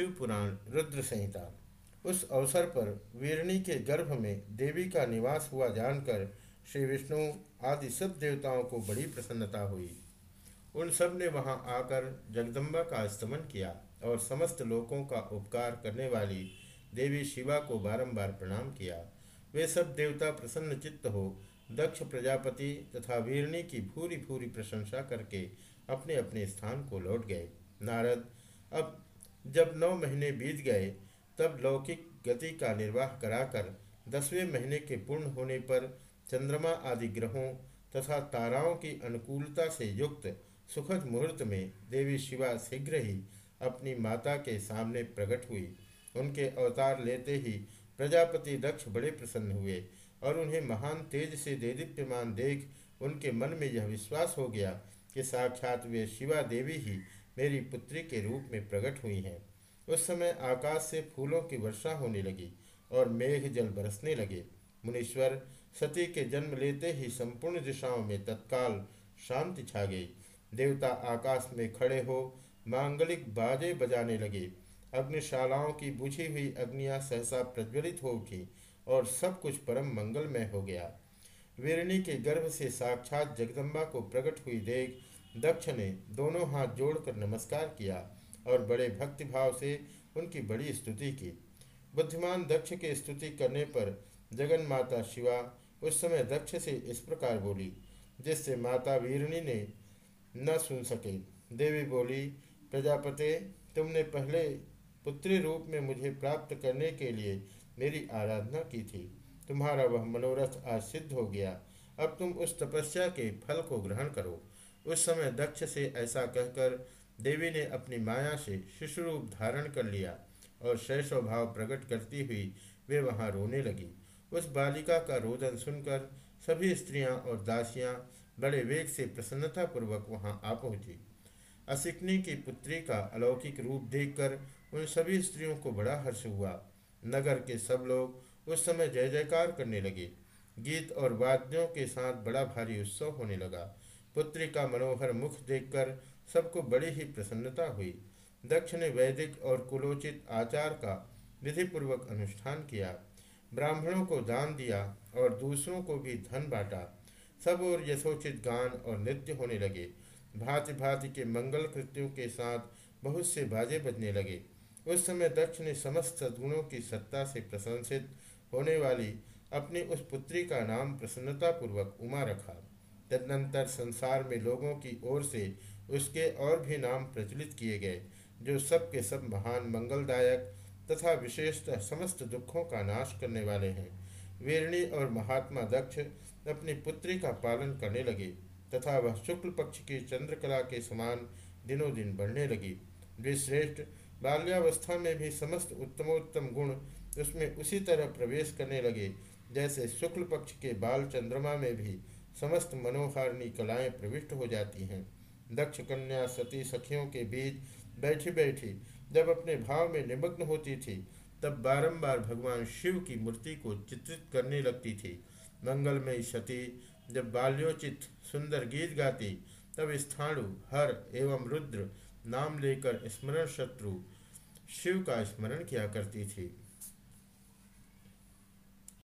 शिव पुराण रुद्र संहिता उस अवसर पर वीरणी के गर्भ में देवी का निवास हुआ जानकर श्री विष्णु आदि सब देवताओं को बड़ी प्रसन्नता हुई। उन सबने वहाँ आकर जगदम्बा का स्तमन किया और समस्त लोगों का उपकार करने वाली देवी शिवा को बारंबार प्रणाम किया। वे सब देवता प्रसन्न चित्त हो, दक्ष प्रजापति तथा वीरणी की भूरी भूरी प्रशंसा करके अपने अपने स्थान को लौट गए। नारद, अब जब नौ महीने बीत गए, तब लौकिक गति का निर्वाह कराकर दसवें महीने के पूर्ण होने पर चंद्रमा आदि ग्रहों तथा ताराओं की अनुकूलता से युक्त सुखद मुहूर्त में देवी शिवा शीघ्र ही अपनी माता के सामने प्रकट हुई। उनके अवतार लेते ही प्रजापति दक्ष बड़े प्रसन्न हुए और उन्हें महान तेज से देदीप्यमान देख उनके मन में यह विश्वास हो गया कि साक्षात वे शिवा देवी ही मेरी पुत्री के रूप में प्रकट हुई हैं। उस समय आकाश से फूलों की वर्षा होने लगी और मेघ जल बरसने लगे। मुनीश्वर सती के जन्म लेते ही संपूर्ण दिशाओं में तत्काल शांति छा गई। देवता आकाश में खड़े हो मांगलिक बाजे बजाने लगे। अग्निशालाओं की बुझी हुई अग्नियाँ सहसा प्रज्वलित हो उठी और सब कुछ परम मंगलमय हो गया। वीरणी के गर्भ से साक्षात जगदम्बा को प्रकट हुई देख दक्ष ने दोनों हाथ जोड़कर नमस्कार किया और बड़े भक्तिभाव से उनकी बड़ी स्तुति की। बुद्धिमान दक्ष के स्तुति करने पर जगन माता शिवा उस समय दक्ष से इस प्रकार बोली, जिससे माता वीरणी ने न सुन सके। देवी बोली, प्रजापते, तुमने पहले पुत्री रूप में मुझे प्राप्त करने के लिए मेरी आराधना की थी। तुम्हारा वह मनोरथ आज सिद्ध हो गया। अब तुम उस तपस्या के फल को ग्रहण करो। उस समय दक्ष से ऐसा कहकर देवी ने अपनी माया से शिशु रूप धारण कर लिया और शैशव भाव प्रकट करती हुई वे वहाँ रोने लगी। उस बालिका का रोदन सुनकर सभी स्त्रियाँ और दासियाँ बड़े वेग से प्रसन्नतापूर्वक वहाँ आ पहुँची। असिकनी की पुत्री का अलौकिक रूप देखकर उन सभी स्त्रियों को बड़ा हर्ष हुआ। नगर के सब लोग उस समय जय जयकार करने लगे। गीत और वाद्यों के साथ बड़ा भारी उत्सव होने लगा। पुत्री का मनोहर मुख देखकर सबको बड़ी ही प्रसन्नता हुई। दक्ष ने वैदिक और कुलोचित आचार का विधिपूर्वक अनुष्ठान किया। ब्राह्मणों को दान दिया और दूसरों को भी धन बांटा। सब और यथोचित गान और नृत्य होने लगे। भांति भांति के मंगल कृत्यों के साथ बहुत से बाजे बजने लगे। उस समय दक्ष ने समस्त सद्गुणों की सत्ता से प्रशंसित होने वाली अपनी उस पुत्री का नाम प्रसन्नतापूर्वक उमा रखा। तदनंतर संसार में लोगों की ओर से उसके और भी नाम प्रचलित किए गए, जो सब के सब महान, मंगलदायक तथा विशेषतः समस्त दुखों का नाश करने वाले हैं। वीरणी और महात्मा दक्ष अपनी पुत्री का पालन करने लगे तथा वह शुक्ल पक्ष की चंद्रकला के समान दिनों दिन बढ़ने लगी। वे श्रेष्ठ बाल्यावस्था में भी समस्त उत्तमोत्तम गुण उसमें उसी तरह प्रवेश करने लगे, जैसे शुक्ल पक्ष के बाल चंद्रमा में भी समस्त मनोहारिणी कलाएँ प्रविष्ट हो जाती हैं। दक्ष कन्या सती सखियों के बीच बैठी बैठी जब अपने भाव में निमग्न होती थी, तब बारंबार भगवान शिव की मूर्ति को चित्रित करने लगती थी। मंगलमयी सती जब बाल्योचित सुंदर गीत गाती, तब स्थाणु, हर एवं रुद्र नाम लेकर स्मरण शत्रु शिव का स्मरण किया करती थी।